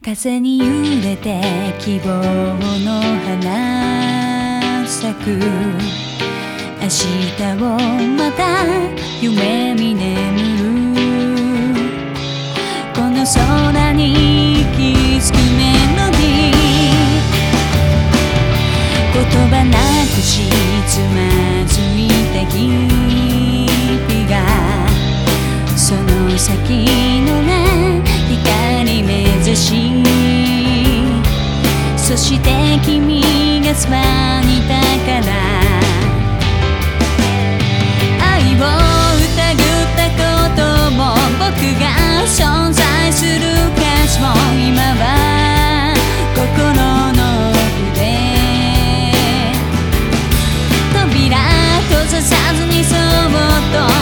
風に揺れて希望の花咲く。明日をまた夢見眠る。この空に息づくメロディー言葉なくしつまずいた日々がその先スマにいたから愛を疑ったことも僕が存在する価値も今は心の奥で扉閉ざさずにそっと